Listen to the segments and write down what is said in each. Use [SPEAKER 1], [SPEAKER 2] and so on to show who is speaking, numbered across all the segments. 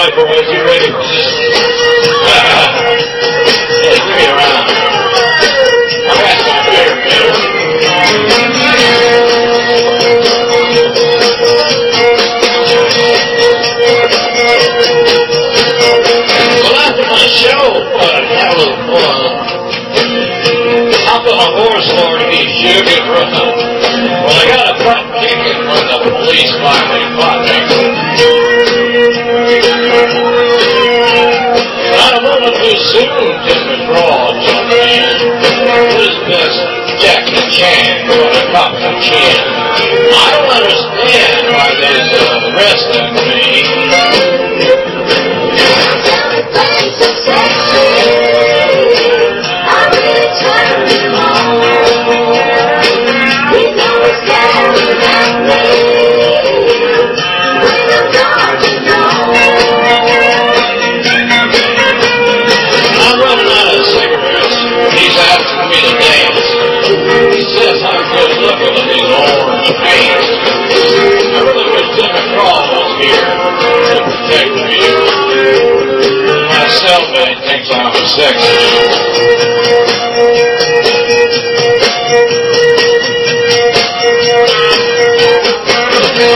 [SPEAKER 1] Right, boys, you ready? yeah, give me a round. I got some beer, Well, after my show, uh, fun. Hop on a horse for to be sugar run. Well, I got a front ticket when the police finally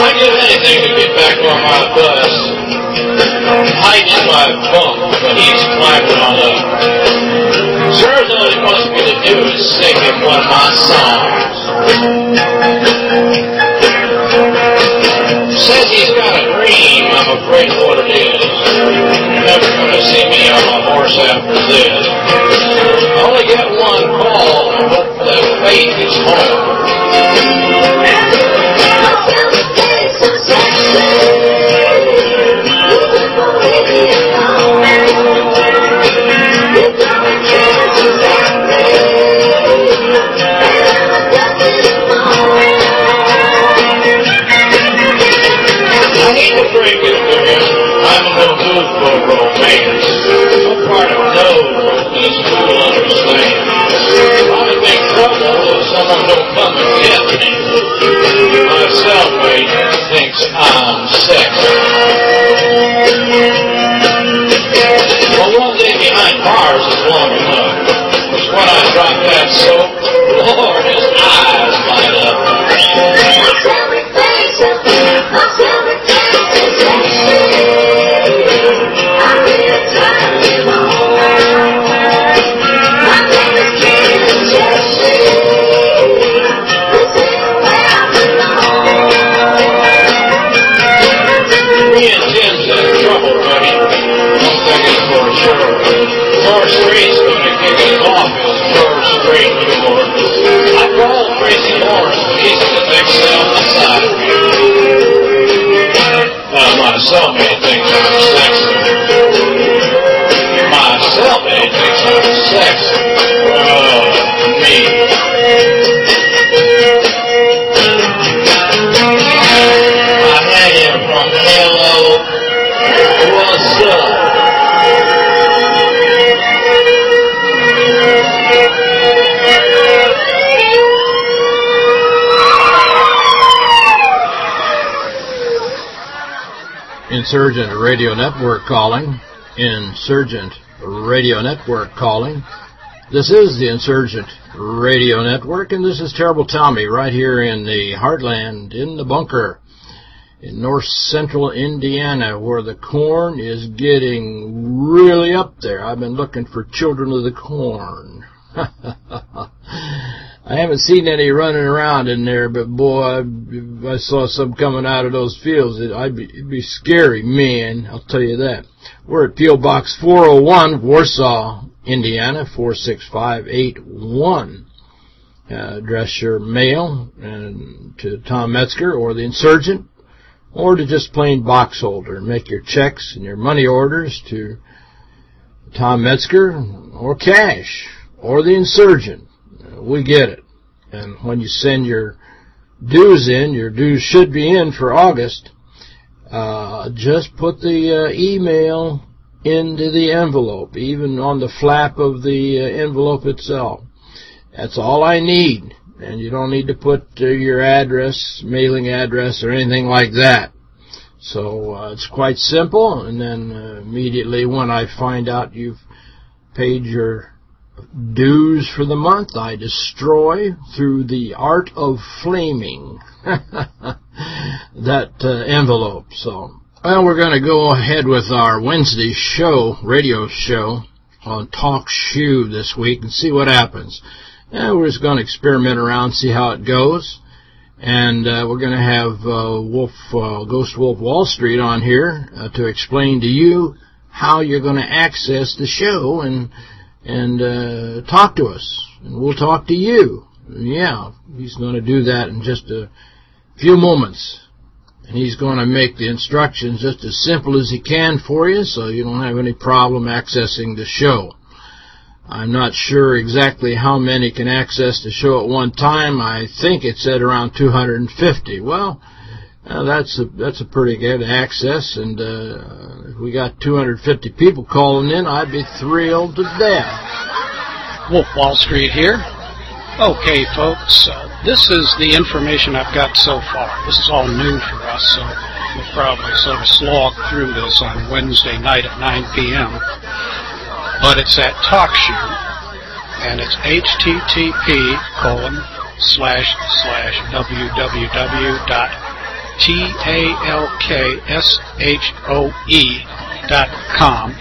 [SPEAKER 1] I'd give anything to get back on my bus. Hiding in my bunk, but he's climbing on up. Sure, all he wants me to do is sing him one of my songs. Says he's got a dream, I'm afraid of what it is. You're never gonna see me on a horse after this. Only get one call, hope that fate is home. To to I'm no good for My cellmate thinks I'm sick. Well, one day behind bars is long enough. Cause when I drop that soap,
[SPEAKER 2] Insurgent Radio Network calling. Insurgent Radio Network calling. This is the Insurgent Radio Network, and this is Terrible Tommy right here in the heartland, in the bunker, in north central Indiana, where the corn is getting really up there. I've been looking for children of the corn. I haven't seen any running around in there, but boy, if I saw some coming out of those fields, it, I'd be, it'd be scary, man. I'll tell you that. We're at P.O. Box 401, Warsaw, Indiana, 46581. Uh, address your mail and to Tom Metzger or the Insurgent, or to just plain box holder. Make your checks and your money orders to Tom Metzger or cash or the Insurgent. We get it. And when you send your dues in, your dues should be in for August, uh, just put the uh, email into the envelope, even on the flap of the uh, envelope itself. That's all I need. And you don't need to put uh, your address, mailing address, or anything like that. So uh, it's quite simple, and then uh, immediately when I find out you've paid your dues for the month, I destroy through the art of flaming that uh, envelope. So, well, we're going to go ahead with our Wednesday show, radio show, on TalkShoe this week and see what happens. And we're just going to experiment around, see how it goes. And uh, we're going to have uh, Wolf, uh, Ghost Wolf Wall Street on here uh, to explain to you how you're going to access the show and and uh, talk to us. And we'll talk to you. Yeah, he's going to do that in just a few moments. And he's going to make the instructions just as simple as he can for you so you don't have any problem accessing the show. I'm not sure exactly how many can access the show at one time. I think it said around 250. Well, uh, that's a that's a pretty good access, and uh, if we got 250 people calling in, I'd be thrilled to death.
[SPEAKER 3] Wolf Wall Street here. Okay, folks, uh, this is the information I've got so far. This is all new for us, so we'll probably sort of slog through this on Wednesday night at 9 p.m. But it's at TalkShoe, and it's http colon slash slash www dot t-a-l-k-s-h-o-e dot com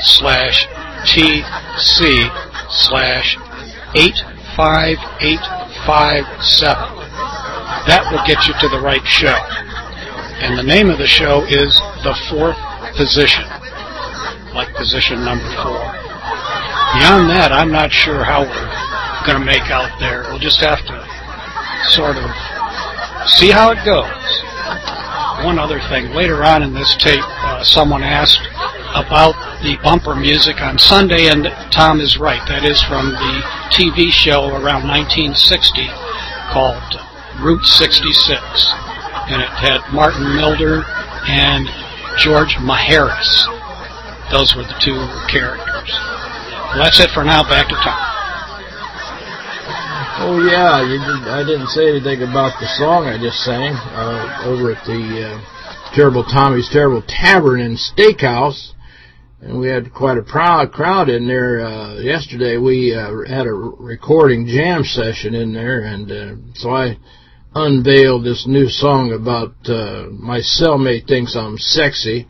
[SPEAKER 3] slash tc slash eight 5857. That will get you to the right show. And the name of the show is The Fourth Position, like position number four. Beyond that, I'm not sure how we're going to make out there. We'll just have to sort of see how it goes. One other thing, later on in this tape, uh, someone asked about the bumper music on Sunday, and Tom is right. That is from the TV show around 1960 called Route 66. And it had Martin Milner and George Maharis. Those were the two characters. Well, that's it for now. Back to Tom.
[SPEAKER 2] Oh yeah, did, I didn't say anything about the song I just sang uh, over at the uh, Terrible Tommy's Terrible Tavern and Steakhouse and we had quite a proud crowd in there uh, yesterday. We uh, had a recording jam session in there, and uh, so I unveiled this new song about uh, my cellmate thinks I'm sexy,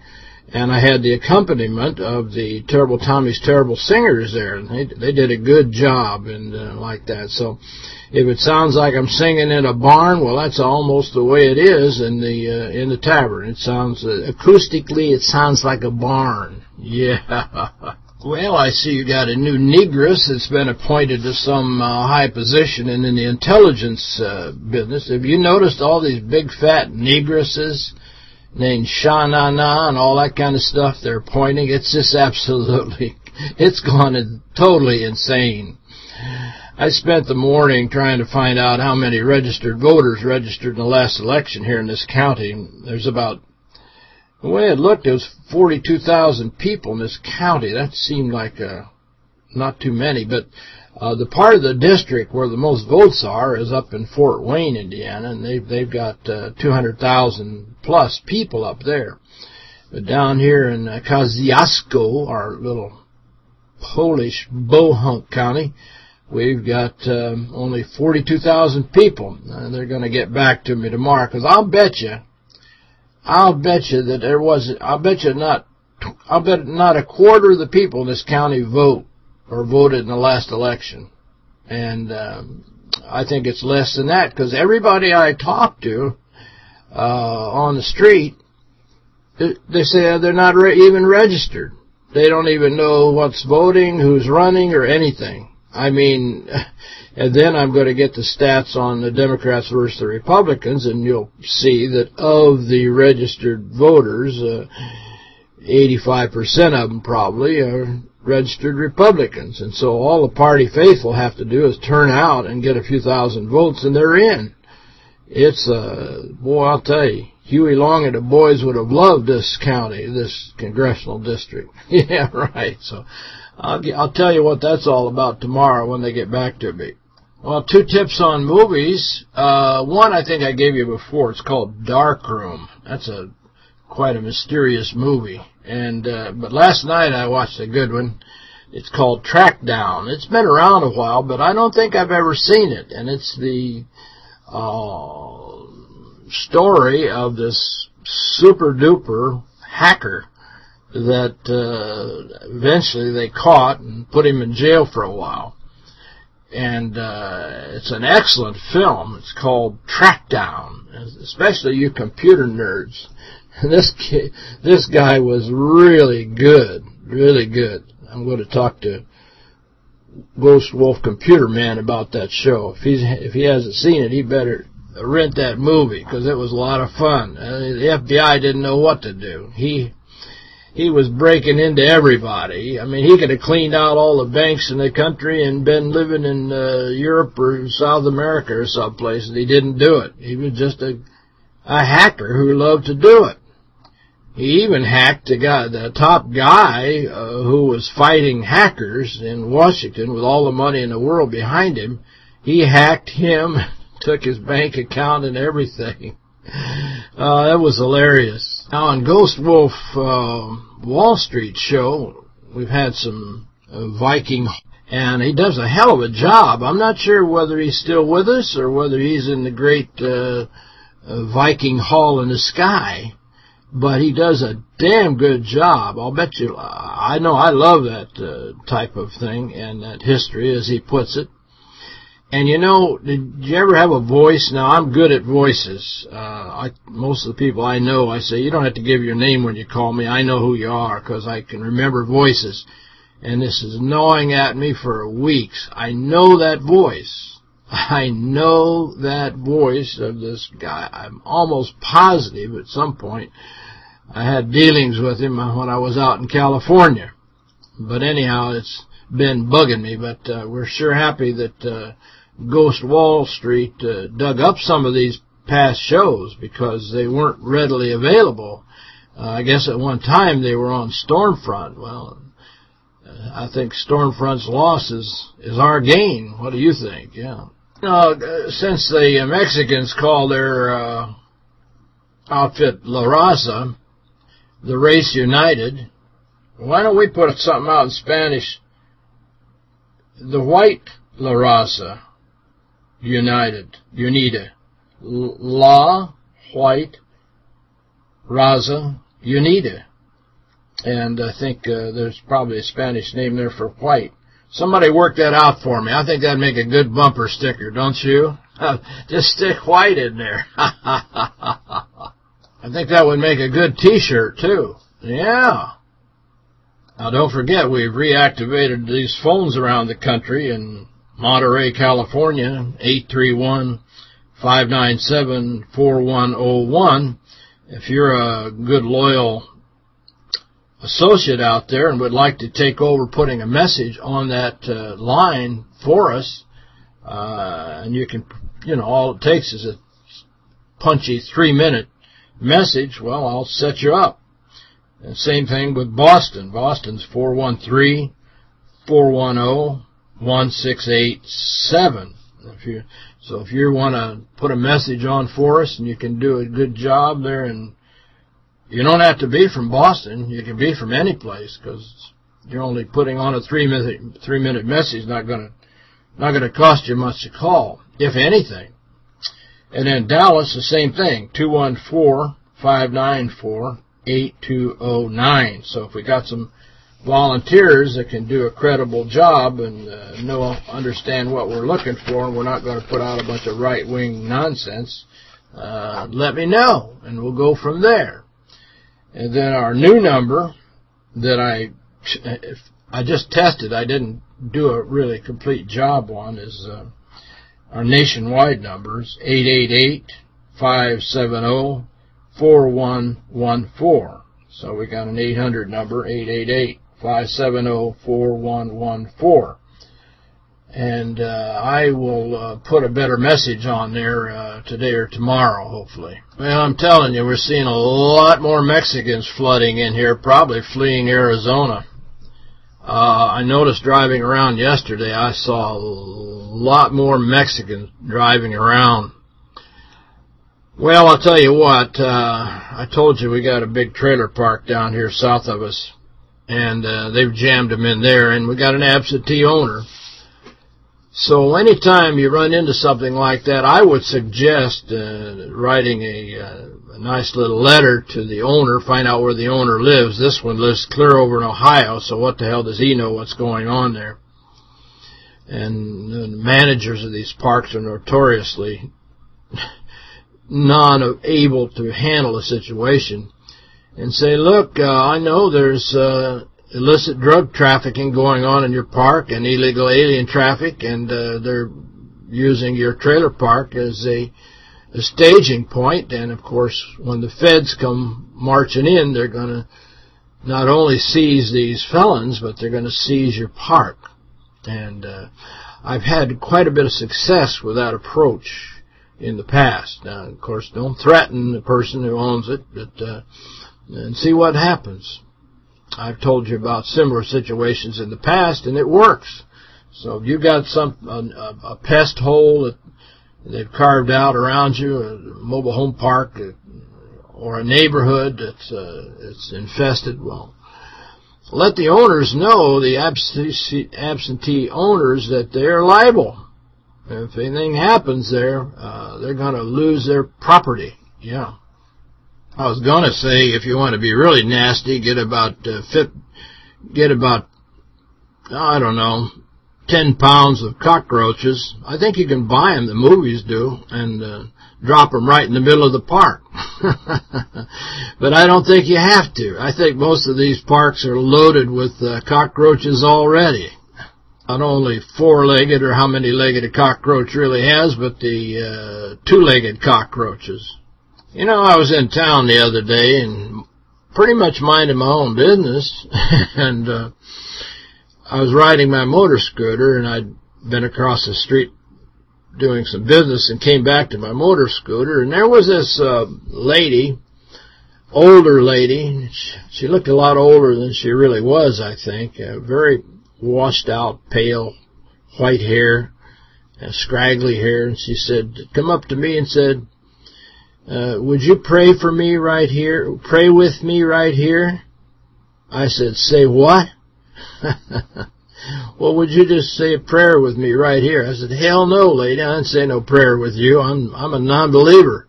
[SPEAKER 2] and I had the accompaniment of the Terrible Tommy's Terrible Singers there, and they they did a good job and uh, like that. So if it sounds like I'm singing in a barn, well, that's almost the way it is in the uh, in the tavern. It sounds uh, acoustically, it sounds like a barn. Yeah. Well, I see you got a new negress that's been appointed to some uh, high position in, in the intelligence uh, business. Have you noticed all these big fat negresses named Sha-Na-Na and all that kind of stuff they're pointing. It's just absolutely, it's gone totally insane. I spent the morning trying to find out how many registered voters registered in the last election here in this county. There's about the way it looked, it was 42,000 people in this county. That seemed like uh, not too many, but uh, the part of the district where the most votes are is up in Fort Wayne, Indiana, and they've they've got uh, 200,000 plus people up there. But down here in uh, Kosciusko, our little Polish bohunk county, we've got um, only 42,000 people. And they're going to get back to me tomorrow because I'll bet you I'll bet you that there was, I'll bet you not, I'll bet not a quarter of the people in this county vote or voted in the last election. And um, I think it's less than that because everybody I talk to uh, on the street, they say they're not re even registered. They don't even know what's voting, who's running, or anything. I mean, and then I'm going to get the stats on the Democrats versus the Republicans, and you'll see that of the registered voters, 85% uh, of them probably are registered Republicans. And so all the party faithful have to do is turn out and get a few thousand votes, and they're in. It's, uh, boy, I'll tell you, Huey Long and the boys would have loved this county, this congressional district. yeah, right. So I'll, I'll tell you what that's all about tomorrow when they get back to me. Well, two tips on movies. Uh, one I think I gave you before. It's called Dark Room. That's a quite a mysterious movie. And uh, But last night I watched a good one. It's called Track Down. It's been around a while, but I don't think I've ever seen it. And it's the uh, story of this super-duper hacker that uh, eventually they caught and put him in jail for a while. And uh, it's an excellent film. It's called Trackdown, especially you computer nerds. this kid, this guy was really good, really good. I'm going to talk to Ghost Wolf Computer Man about that show. If he's if he hasn't seen it, he better rent that movie because it was a lot of fun. Uh, the FBI didn't know what to do. He he was breaking into everybody. I mean, he could have cleaned out all the banks in the country and been living in uh, Europe or South America or someplace, and he didn't do it. He was just a a hacker who loved to do it. He even hacked the guy, the top guy uh, who was fighting hackers in Washington with all the money in the world behind him. He hacked him, took his bank account and everything. Uh, that was hilarious. Now, on Ghost Wolf uh, Wall Street show, we've had some uh, Viking, and he does a hell of a job. I'm not sure whether he's still with us or whether he's in the great uh, uh, Viking Hall in the sky, but he does a damn good job. I'll bet you, I know I love that uh, type of thing and that history, as he puts it. And you know, did you ever have a voice? Now, I'm good at voices. Uh, I, most of the people I know, I say, you don't have to give your name when you call me. I know who you are because I can remember voices. And this is gnawing at me for weeks. I know that voice. I know that voice of this guy. I'm almost positive at some point I had dealings with him when I was out in California. But anyhow, it's been bugging me. But uh, we're sure happy that... Uh, Ghost Wall Street uh, dug up some of these past shows because they weren't readily available. Uh, I guess at one time they were on Stormfront. Well, uh, I think Stormfront's loss is, is our gain. What do you think? Yeah. Uh, since the Mexicans call their uh, outfit La Raza, the race united, why don't we put something out in Spanish? The white La Raza united, unida. La, white, raza, unida. And I think uh, there's probably a Spanish name there for white. Somebody work that out for me. I think that'd make a good bumper sticker, don't you? Just stick white in there. I think that would make a good T-shirt, too. Yeah. Now, don't forget, we've reactivated these phones around the country, in Monterey, California, 831-597-4101. If you're a good, loyal associate out there and would like to take over putting a message on that uh, line for us, uh, and you can, you know, all it takes is a punchy three-minute message, well, I'll set you up. And same thing with Boston. Boston's 413 410 1687. If you so if you want to put a message on for us and you can do a good job there and you don't have to be from Boston, you can be from any place because you're only putting on a 3 minute 3 minute message not going to not going to cost you much to call, if anything. And then Dallas the same thing, 214-594-8209. So if we got some volunteers that can do a credible job and uh, know understand what we're looking for, and we're not going to put out a bunch of right-wing nonsense, uh, let me know, and we'll go from there. And then our new number that I I just tested, I didn't do a really complete job on, is uh, our nationwide numbers, 888-570-4114. So we got an 800 number, 888 570-4114. And uh, I will uh, put a better message on there uh, today or tomorrow, hopefully. Well, I'm telling you, we're seeing a lot more Mexicans flooding in here, probably fleeing Arizona. Uh, I noticed driving around yesterday, I saw a lot more Mexicans driving around. Well, I'll tell you what, uh, I told you we got a big trailer park down here south of us, and uh, they've jammed them in there, and we got an absentee owner. So anytime you run into something like that, I would suggest uh, writing a, uh, a nice little letter to the owner, find out where the owner lives. This one lives clear over in Ohio, so what the hell does he know what's going on there? And the managers of these parks are notoriously not able to handle a situation and say, look, uh, I know there's uh, illicit drug trafficking going on in your park and illegal alien traffic, and uh, they're using your trailer park as a, a staging point. And, of course, when the feds come marching in, they're going to not only seize these felons, but they're going to seize your park. And uh, I've had quite a bit of success with that approach in the past. Now, of course, don't threaten the person who owns it, but uh, and see what happens. I've told you about similar situations in the past, and it works. So if you've got some a, a pest hole that they've carved out around you, a mobile home park, or a neighborhood that's uh, it's infested, well, let the owners know, the absentee, absentee owners, that they're liable. If anything happens there, uh, they're going to lose their property. Yeah. I was going to say, if you want to be really nasty, get about uh, fit, get about, I don't know, 10 pounds of cockroaches. I think you can buy them, the movies do, and uh, drop them right in the middle of the park. but I don't think you have to. I think most of these parks are loaded with uh, cockroaches already not only four-legged or how many-legged a cockroach really has, but the uh, two-legged cockroaches. You know, I was in town the other day and pretty much minding my own business, and uh, I was riding my motor scooter, and I'd been across the street doing some business and came back to my motor scooter, and there was this uh, lady, older lady. She, looked a lot older than she really was, I think. Uh, very washed out, pale, white hair, scraggly hair, and she said, come up to me and said, uh, would you pray for me right here? Pray with me right here? I said, say what? well, would you just say a prayer with me right here? I said, hell no, lady. I didn't say no prayer with you. I'm I'm a non-believer.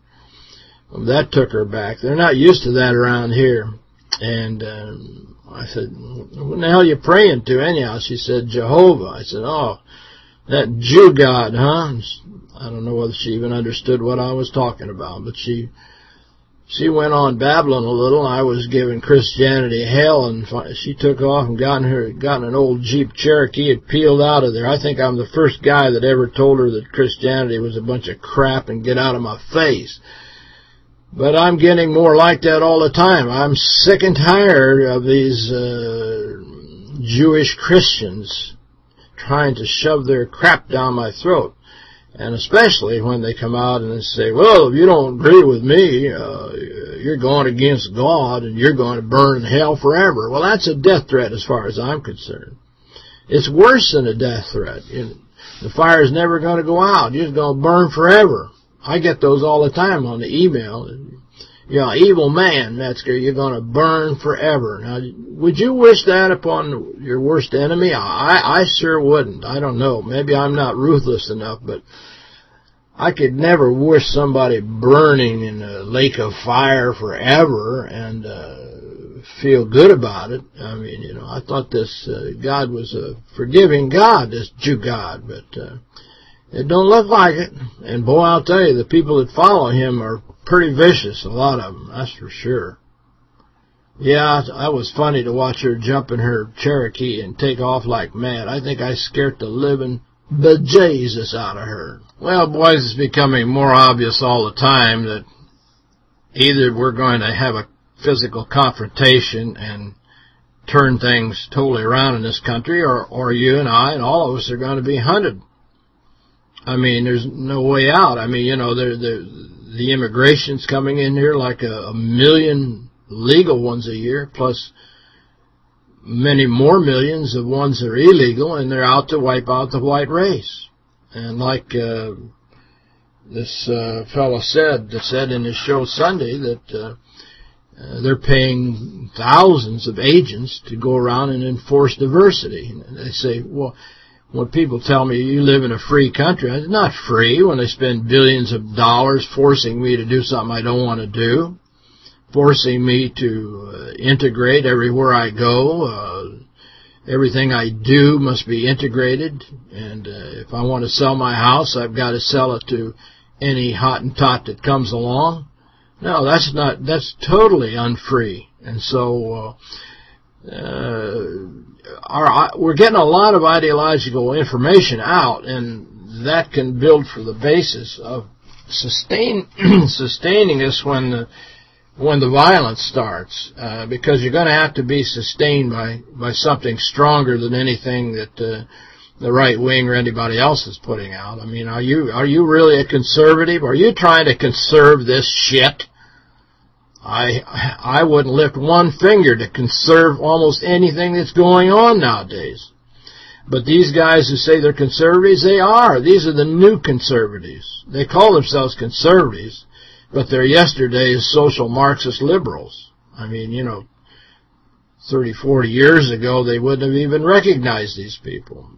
[SPEAKER 2] Well, that took her back. They're not used to that around here. And um, I said, what the hell are you praying to anyhow? She said, Jehovah. I said, oh, that Jew God, huh? I don't know whether she even understood what I was talking about, but she she went on babbling a little. I was giving Christianity hell, and she took off and gotten her gotten an old Jeep Cherokee and peeled out of there. I think I'm the first guy that ever told her that Christianity was a bunch of crap and get out of my face. But I'm getting more like that all the time. I'm sick and tired of these uh, Jewish Christians trying to shove their crap down my throat. And especially when they come out and they say, well, if you don't agree with me, uh, you're going against God and you're going to burn in hell forever. Well, that's a death threat as far as I'm concerned. It's worse than a death threat. The fire is never going to go out. You're just going to burn forever. I get those all the time on the email. You're an evil man, Metzger. You're going to burn forever. Now, would you wish that upon your worst enemy? I, I sure wouldn't. I don't know. Maybe I'm not ruthless enough, but I could never wish somebody burning in a lake of fire forever and uh, feel good about it. I mean, you know, I thought this uh, God was a forgiving God, this Jew God, but... Uh, it don't look like it. And boy, I'll tell you, the people that follow him are pretty vicious, a lot of them, that's for sure. Yeah, that was funny to watch her jump in her Cherokee and take off like mad. I think I scared the living bejesus out of her. Well, boys, it's becoming more obvious all the time that either we're going to have a physical confrontation and turn things totally around in this country, or, or you and I and all of us are going to be hunted I mean, there's no way out. I mean, you know, the the the immigration's coming in here like a, a million legal ones a year, plus many more millions of ones that are illegal, and they're out to wipe out the white race. And like uh, this uh, fellow said said in his show Sunday that uh, uh, they're paying thousands of agents to go around and enforce diversity. And they say, well, when people tell me you live in a free country, it's not free when they spend billions of dollars forcing me to do something I don't want to do, forcing me to uh, integrate everywhere I go. Uh, everything I do must be integrated, and uh, if I want to sell my house, I've got to sell it to any Hottentot that comes along. No, that's not. That's totally unfree. And so, uh, uh, our, we're getting a lot of ideological information out, and that can build for the basis of sustain sustaining us when the when the violence starts, uh, because you're going to have to be sustained by by something stronger than anything that uh, the right wing or anybody else is putting out. I mean, are you are you really a conservative? Are you trying to conserve this shit? I I wouldn't lift one finger to conserve almost anything that's going on nowadays. But these guys who say they're conservatives, they are. These are the new conservatives. They call themselves conservatives, but they're yesterday's social Marxist liberals. I mean, you know, 30, 40 years ago, they wouldn't have even recognized these people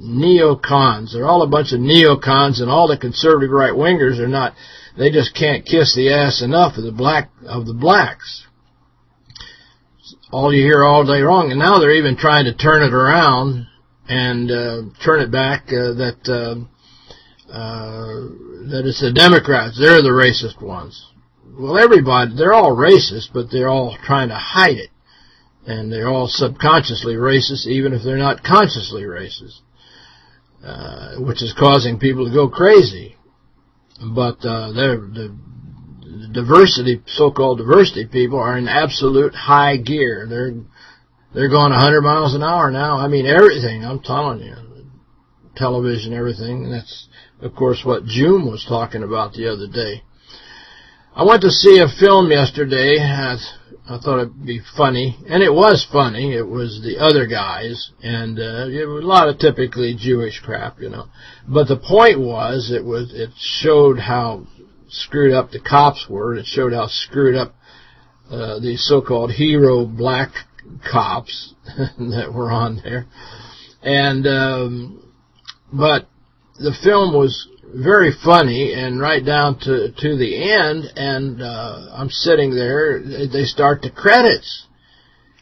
[SPEAKER 2] neocons. They're all a bunch of neocons, and all the conservative right-wingers are not. They just can't kiss the ass enough of the black of the blacks. All you hear all day long, and now they're even trying to turn it around and uh, turn it back uh, that uh, uh, that it's the Democrats. They're the racist ones. Well, everybody, they're all racist, but they're all trying to hide it. And they're all subconsciously racist, even if they're not consciously racist. Uh, which is causing people to go crazy. But uh, the diversity, so-called diversity people, are in absolute high gear. They're they're going 100 miles an hour now. I mean, everything. I'm telling you, television, everything. That's, of course, what June was talking about the other day. I went to see a film yesterday. I thought it'd be funny, and it was funny. It was the other guys, and uh, it was a lot of typically Jewish crap, you know. But the point was, it was it showed how screwed up the cops were. It showed how screwed up uh, these so-called hero black cops that were on there, and um, but the film was very funny and right down to to the end and uh, I'm sitting there they start the credits.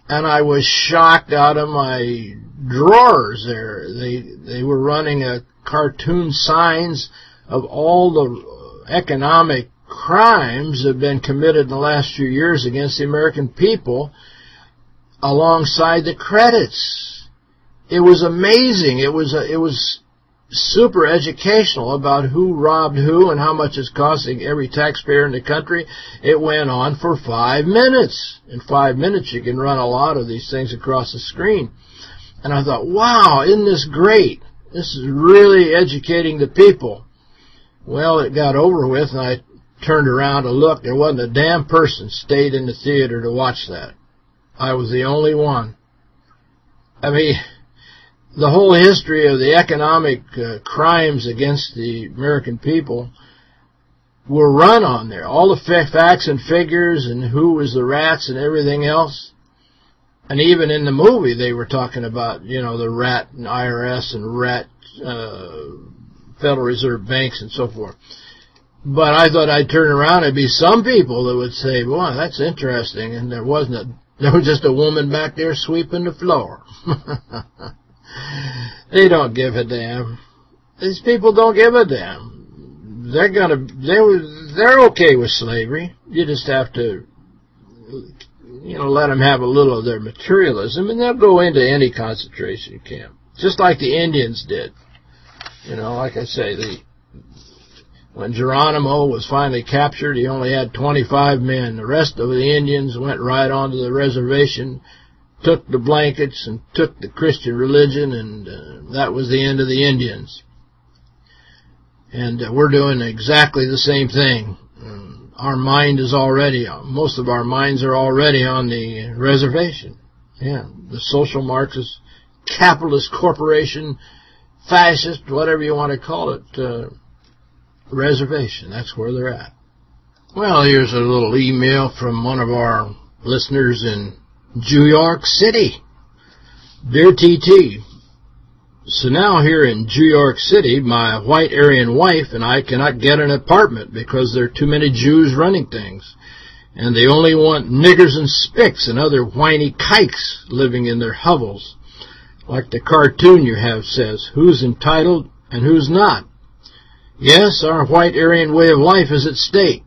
[SPEAKER 2] And I was shocked out of my drawers there. They they were running a cartoon signs of all the economic crimes that have been committed in the last few years against the American people alongside the credits. It was amazing. It was a, it was super educational about who robbed who and how much it's costing every taxpayer in the country. It went on for five minutes. In five minutes, you can run a lot of these things across the screen. And I thought, wow, isn't this great? This is really educating the people. Well, it got over with, and I turned around to look. There wasn't a damn person stayed in the theater to watch that. I was the only one. I mean the whole history of the economic uh, crimes against the American people were run on there. All the facts and figures and who was the rats and everything else. And even in the movie, they were talking about, you know, the rat and IRS and rat uh, Federal Reserve banks and so forth. But I thought I'd turn around and be some people that would say, boy, that's interesting. And there wasn't a, there was just a woman back there sweeping the floor. They don't give a damn. These people don't give a damn. They're gonna they they're okay with slavery. You just have to you know let them have a little of their materialism, and they'll go into any concentration camp, just like the Indians did. You know, like I say, the when Geronimo was finally captured, he only had 25 men. The rest of the Indians went right onto the reservation took the blankets and took the Christian religion, and uh, that was the end of the Indians. And uh, we're doing exactly the same thing. Um, our mind is already, most of our minds are already on the reservation. Yeah, the social Marxist, capitalist corporation, fascist, whatever you want to call it, uh, reservation. That's where they're at. Well, here's a little email from one of our listeners in New York City. Dear TT, so now here in New York City, my white Aryan wife and I cannot get an apartment because there are too many Jews running things. And they only want niggers and spicks and other whiny kikes living in their hovels. Like the cartoon you have says, who's entitled and who's not. Yes, our white Aryan way of life is at stake.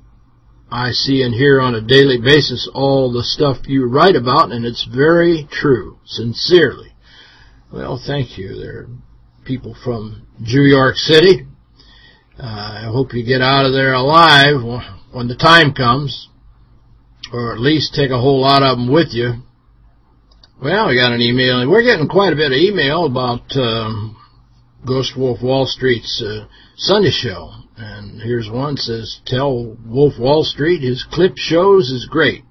[SPEAKER 2] I see and hear on a daily basis all the stuff you write about, and it's very true, sincerely. Well, thank you. There are people from New York City. Uh, I hope you get out of there alive when the time comes, or at least take a whole lot of them with you. Well, we got an email, we're getting quite a bit of email about um, Ghost Wolf Wall Street's uh, Sunday show. And here's one says, tell Wolf Wall Street his clip shows is great.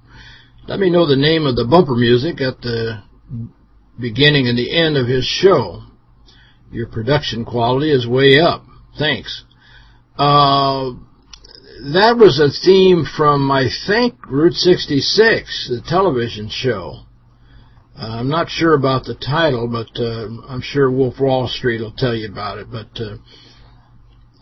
[SPEAKER 2] Let me know the name of the bumper music at the beginning and the end of his show. Your production quality is way up. Thanks. Uh, that was a theme from, I think, Route 66, the television show. Uh, I'm not sure about the title, but uh, I'm sure Wolf Wall Street will tell you about it. But uh,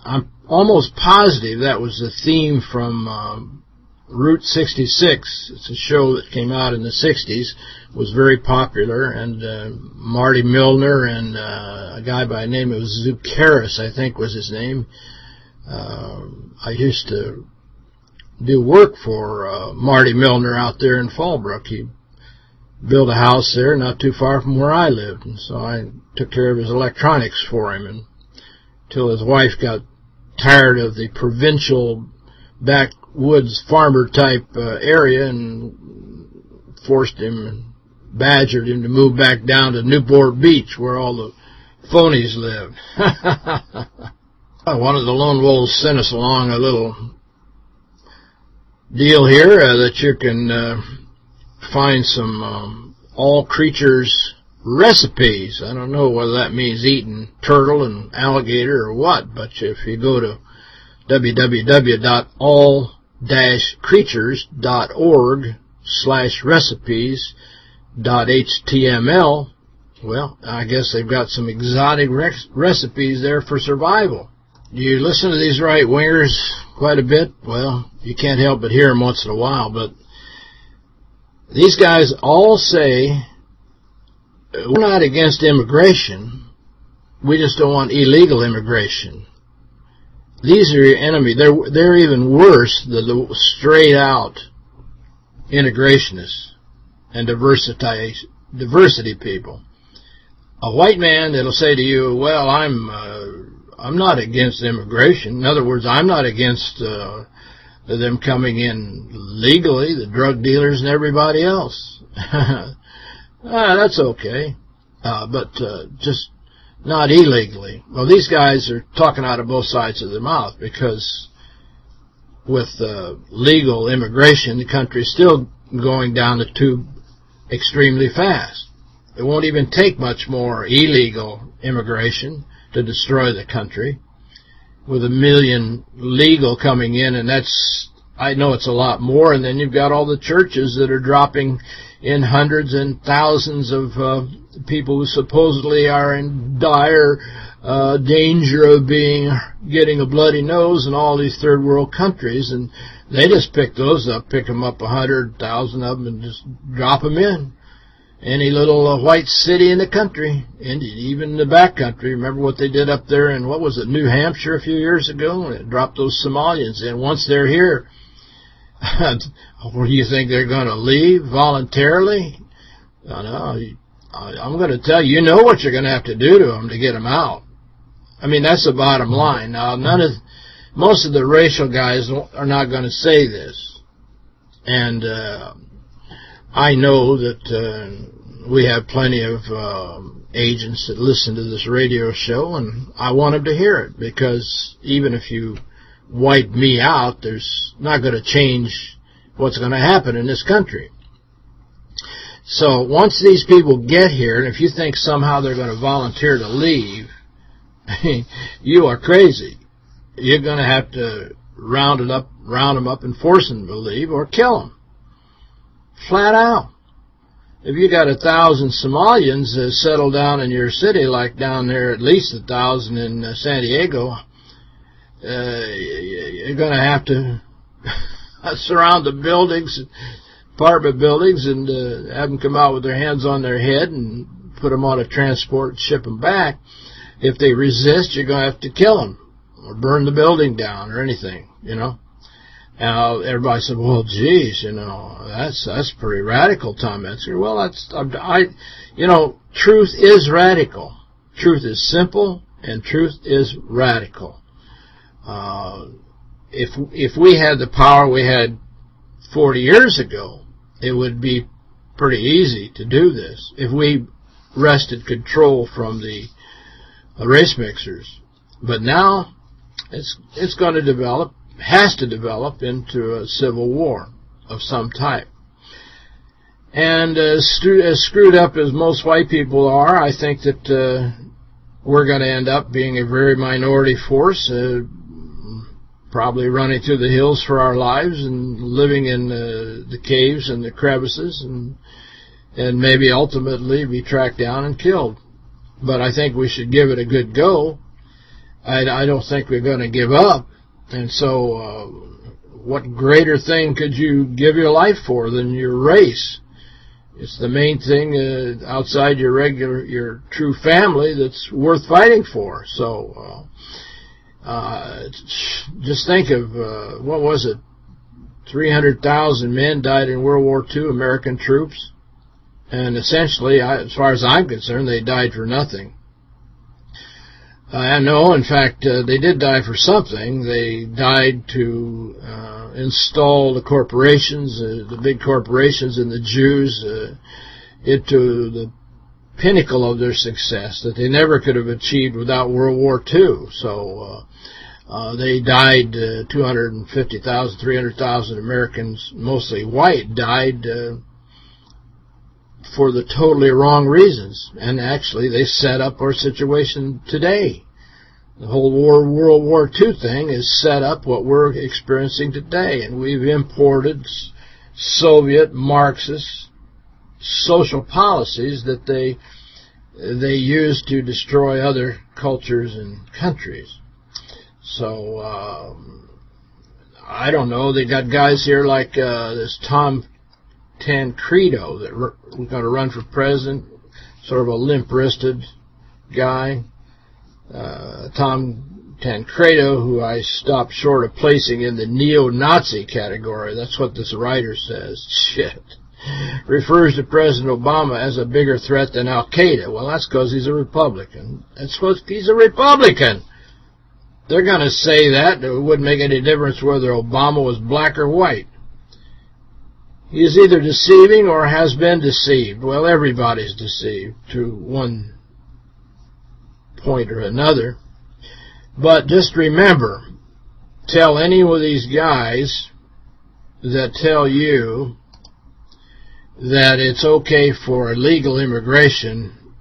[SPEAKER 2] I'm almost positive that was the theme from um, Route 66. It's a show that came out in the 60s, was very popular, and uh, Marty Milner and uh, a guy by the name of Zuccaris, I think was his name. Uh, I used to do work for uh, Marty Milner out there in Fallbrook. He built a house there not too far from where I lived, and so I took care of his electronics for him and until his wife got tired of the provincial backwoods farmer type uh, area and forced him and badgered him to move back down to Newport Beach where all the phonies lived. One of the lone wolves sent us along a little deal here uh, that you can uh, find some um, all creatures recipes. I don't know whether that means eating turtle and alligator or what, but if you go to www.all-creatures.org slash recipes dot html, well, I guess they've got some exotic recipes there for survival. You listen to these right-wingers quite a bit? Well, you can't help but hear them once in a while, but these guys all say, we're not against immigration. We just don't want illegal immigration. These are your enemy. They're, they're even worse than the straight-out integrationists and diversity, diversity people. A white man that'll say to you, well, I'm uh, I'm not against immigration. In other words, I'm not against uh, them coming in legally, the drug dealers and everybody else. ah, that's okay. Uh, but uh, just not illegally. Well, these guys are talking out of both sides of their mouth because with uh, legal immigration, the country's still going down the tube extremely fast. It won't even take much more illegal immigration to destroy the country with a million legal coming in, and that's, I know it's a lot more, and then you've got all the churches that are dropping in hundreds and thousands of uh, people who supposedly are in dire uh, danger of being getting a bloody nose in all these third world countries, and they just pick those up, pick them up a hundred thousand of them, and just drop them in any little uh, white city in the country, and even the back country. Remember what they did up there in, what was it, New Hampshire a few years ago? They dropped those Somalians in. Once they're here, do you think they're going to leave voluntarily? No, no. I'm going to tell you, you know what you're going to have to do to them to get them out. I mean, that's the bottom line. Now, none of, most of the racial guys are not going to say this. And uh, I know that uh, we have plenty of uh, agents that listen to this radio show, and I want them to hear it because even if you wipe me out, there's not going to change what's going to happen in this country. So once these people get here, and if you think somehow they're going to volunteer to leave, you are crazy. you're going to have to round it up, round them up and force them to leave or kill them. Flat out. If you got a thousand Somalians that settle down in your city, like down there at least a thousand in uh, San Diego, uh, you're going to have to surround the buildings, apartment buildings, and uh, have them come out with their hands on their head and put them on a transport and ship them back. If they resist, you're going to have to kill them or burn the building down or anything, you know. Now, everybody said, well, geez, you know, that's that's pretty radical, Tom Metzger. Well, that's, I, you know, truth is radical. Truth is simple, and truth is radical. Uh, if if we had the power we had 40 years ago, it would be pretty easy to do this. If we wrested control from the race mixers. But now, it's it's going to develop has to develop into a civil war of some type. And as, as screwed up as most white people are, I think that uh, we're going to end up being a very minority force, uh, probably running through the hills for our lives and living in uh, the caves and the crevices and and maybe ultimately be tracked down and killed. But I think we should give it a good go. I, I don't think we're going to give up. And so uh, what greater thing could you give your life for than your race? It's the main thing uh, outside your regular, your true family that's worth fighting for. So uh, uh, just think of, uh, what was it, 300,000 men died in World War II, American troops. And essentially, as far as I'm concerned, they died for nothing. Uh, no, in fact, uh, they did die for something. They died to uh, install the corporations, uh, the big corporations and the Jews uh, into the pinnacle of their success that they never could have achieved without World War II. So uh, uh, they died, 250,000, 300,000 Americans, mostly white, died uh, for the totally wrong reasons. And actually, they set up our situation today. The whole war, World War II thing is set up what we're experiencing today. And we've imported Soviet Marxist social policies that they they use to destroy other cultures and countries. So, um, I don't know. They got guys here like uh, this Tom Tancredo that was going to run for president, sort of a limp-wristed guy. Uh, Tom Tancredo, who I stopped short of placing in the neo-Nazi category. That's what this writer says. Shit. Refers to President Obama as a bigger threat than Al-Qaeda. Well, that's because he's a Republican. That's because he's a Republican. They're going to say that. It wouldn't make any difference whether Obama was black or white. He is either deceiving or has been deceived. Well, everybody's deceived to one point or another. But just remember, tell any of these guys that tell you that it's okay for illegal immigration,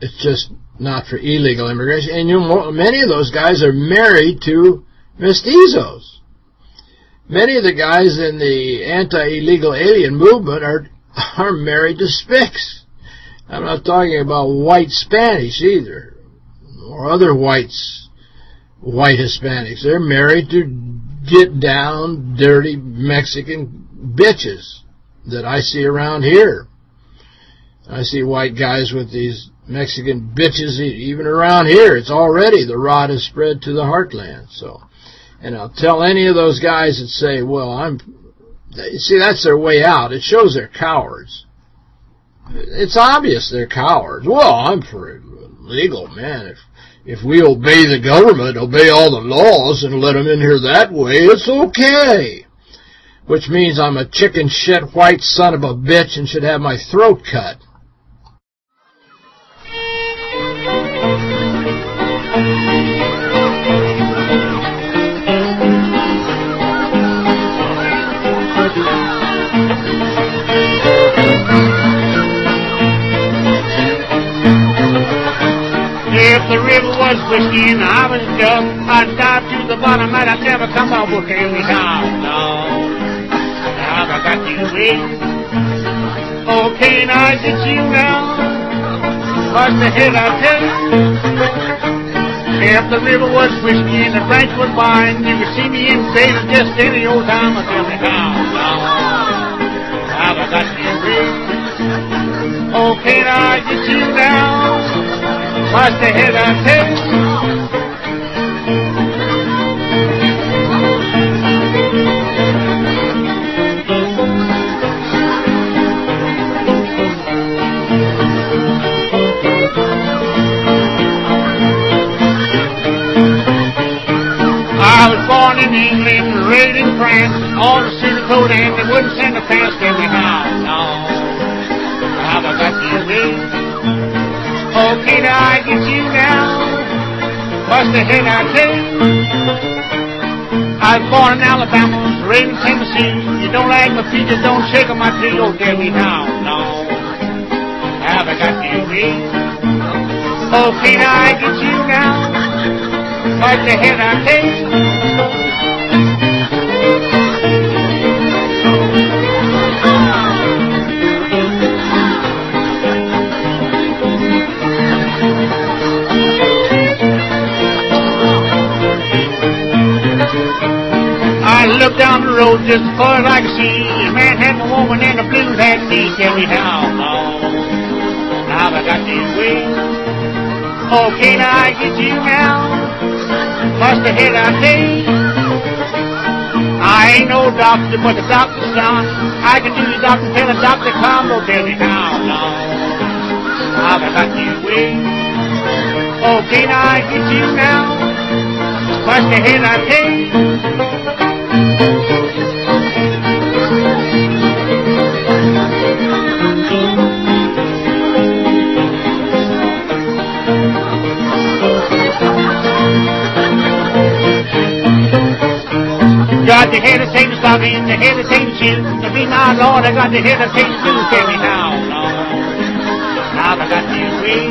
[SPEAKER 2] it's just not for illegal immigration. And you many of those guys are married to mestizos. Many of the guys in the anti-illegal alien movement are are married to Spics. I'm not talking about white Spanish either, or other whites, white Hispanics. They're married to get down, dirty Mexican bitches that I see around here. I see white guys with these Mexican bitches even around here. It's already, the rot has spread to the heartland. So and I'll tell any of those guys that say, well, I'm... See, that's their way out. It shows they're cowards. It's obvious they're cowards. Well, I'm for legal, man. If if we obey the government, obey all the laws, and let them in here that way, it's okay. Which means I'm a chicken shit white son of a bitch and should have my throat cut.
[SPEAKER 4] If the river was whiskey and I was drunk. I dived to the bottom and I'd never come up with any down. No, I got you with. Oh, can I get you now? What's the hell I tell you? If the river was whiskey and the French was wine, you could see me in face just any old time. I tell me how, have I got you with? Oh, can I get you now? What's the hell I tell I all the coat and they wouldn't send a me how, no. Have I got you with? Oh, can I get you now? What's the hell I tell I was born in Alabama, raised in Tennessee. You don't like my feet, just don't shake on my tree, oh, me now, no. Have I got you with? Oh, can I get you now? What the hell I tell road just as far as I can see. A man had a woman and the blues had me. Tell me how long. Now I got this way. Oh, can I get you now? What's the hell I say? I ain't no doctor, but the doctor's son. I can do the doctor tell the doctor come. Oh, tell me how long. Now I got this way. Oh, can I get you now? What's the hell I say? Got the same hesitate to stop in, the same to chill. To be my Lord, I got to hear the same to. Tell me now, Lord. Now I got you way.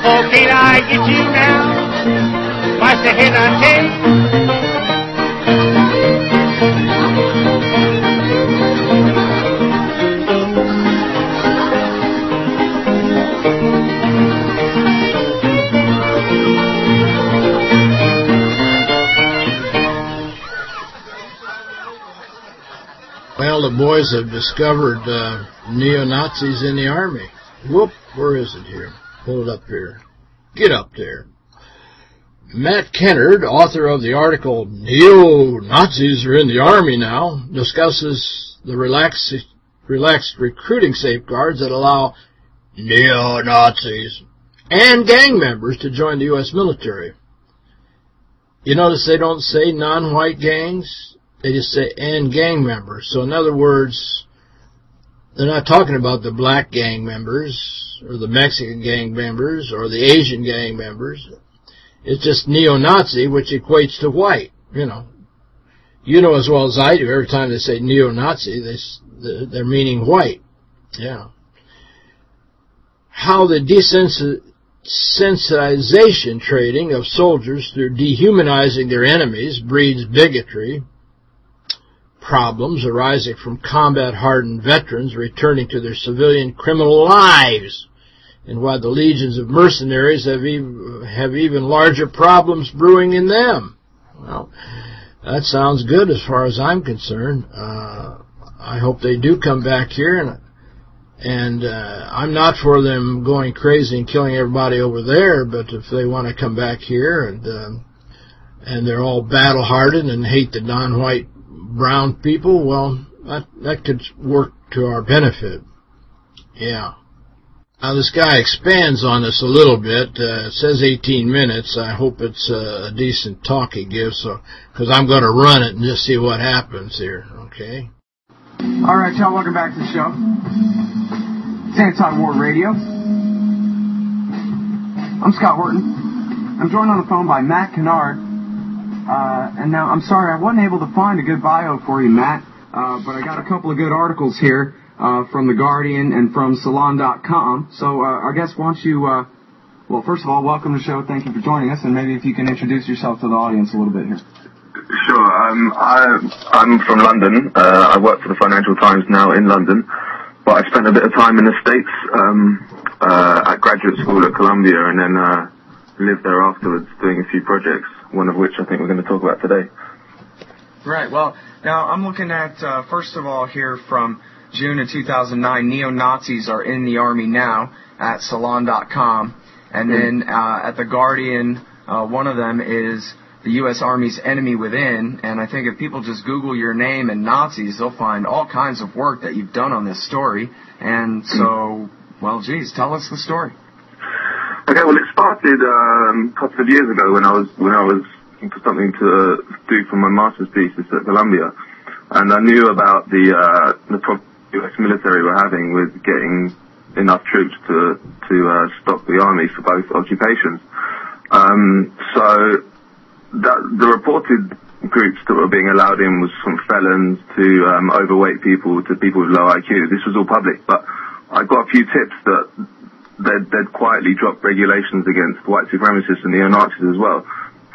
[SPEAKER 4] Oh, can I get you now? What's the head I take?
[SPEAKER 2] Boys have discovered uh, neo-Nazis in the army. Whoop, where is it here? Pull it up here. Get up there. Matt Kennard, author of the article Neo-Nazis Are in the Army Now, discusses the relaxed, relaxed recruiting safeguards that allow neo-Nazis and gang members to join the U.S. military. You notice they don't say non-white gangs, they just say and gang members. So in other words, they're not talking about the black gang members or the Mexican gang members or the Asian gang members. It's just neo-Nazi, which equates to white, you know. You know as well as I do, every time they say neo-Nazi, they, they're meaning white. Yeah. How the desensitization training of soldiers through dehumanizing their enemies breeds bigotry, problems arising from combat-hardened veterans returning to their civilian criminal lives, and why the legions of mercenaries have even, have even larger problems brewing in them. Well, that sounds good as far as I'm concerned. Uh, I hope they do come back here, and and uh, I'm not for them going crazy and killing everybody over there, but if they want to come back here and uh, and they're all battle-hardened and hate the non-white brown people, well, that that could work to our benefit. Yeah. Now this guy expands on this a little bit. Uh, it says 18 minutes. I hope it's uh, a decent talk he gives, so because I'm going to run it and just see what happens here. Okay.
[SPEAKER 5] All right, y'all. Welcome back to the show. It's Anti-War Radio. I'm Scott Horton. I'm joined on the phone by Matt Kennard. Uh, and now, I'm sorry, I wasn't able to find a good bio for you, Matt, uh, but I got a couple of good articles here uh, from The Guardian and from Salon.com. So uh, I guess don't you uh, Well, first of all, welcome to the show. Thank you for joining us, and maybe if you can introduce yourself to the audience a little bit here.
[SPEAKER 6] Sure. Um, I, I'm from London. Uh, I work for the Financial Times now in London, but I spent a bit of time in the States um, uh, at graduate school at Columbia, and then uh, lived there afterwards doing a few projects. One of which I think we're going to talk about today.
[SPEAKER 5] Right. Well, now I'm looking at uh, first of all here from June of 2009. Neo Nazis are in the army now at Salon.com. And then uh, at The Guardian, uh, one of them is the U.S. Army's enemy within. And I think if people just Google your name and Nazis, they'll find all kinds of work that you've done on this story. And so, well, geez, tell us the story.
[SPEAKER 6] Okay, well, it started um, a couple of years ago when I was when I was looking for something to do for my master's thesis at Columbia, and I knew about the uh, the problem U.S. military were having with getting enough troops to to uh, stock the army for both occupations. Um, so that, the reported groups that were being allowed in was from felons to um, overweight people to people with low IQ. This was all public, but I got a few tips that they'd, they'd quietly dropped regulations against white supremacists and neo-Nazis as well.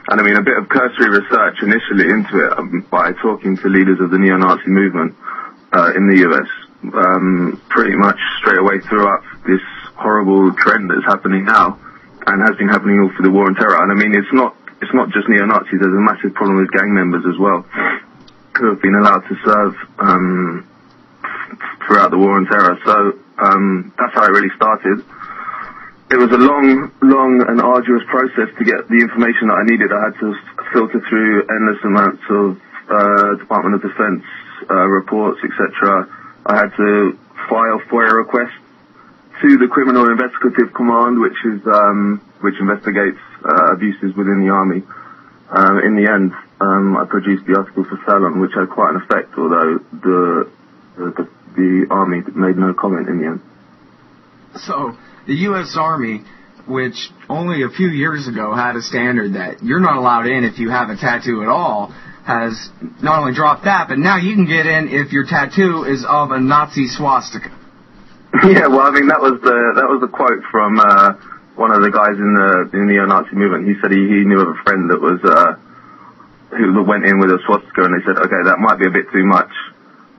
[SPEAKER 6] And I mean, a bit of cursory research initially into it um, by talking to leaders of the neo-Nazi movement uh, in the US um, pretty much straight away threw up this horrible trend that's happening now and has been happening all through the war on terror. And I mean, it's not it's not just neo-Nazis. There's a massive problem with gang members as well who have been allowed to serve um, throughout the war on terror. So um, that's how it really started. It was a long, long and arduous process to get the information that I needed. I had to filter through endless amounts of uh, Department of Defense uh, reports, etc I had to file FOIA requests to the Criminal Investigative Command, which is um, which investigates uh, abuses within the army. Um, in the end, um, I produced the article for Salon, which had quite an effect, although the the, the army made no comment in the end.
[SPEAKER 5] So the U.S. Army, which only a few years ago had a standard that you're not allowed in if you have a tattoo at all, has not only dropped that, but now you can get in if your tattoo is of a Nazi swastika.
[SPEAKER 6] Yeah, well, I mean that was the that was the quote from uh, one of the guys in the in the neo-Nazi movement. He said he, he knew of a friend that was uh, who went in with a swastika, and they said, okay, that might be a bit too much.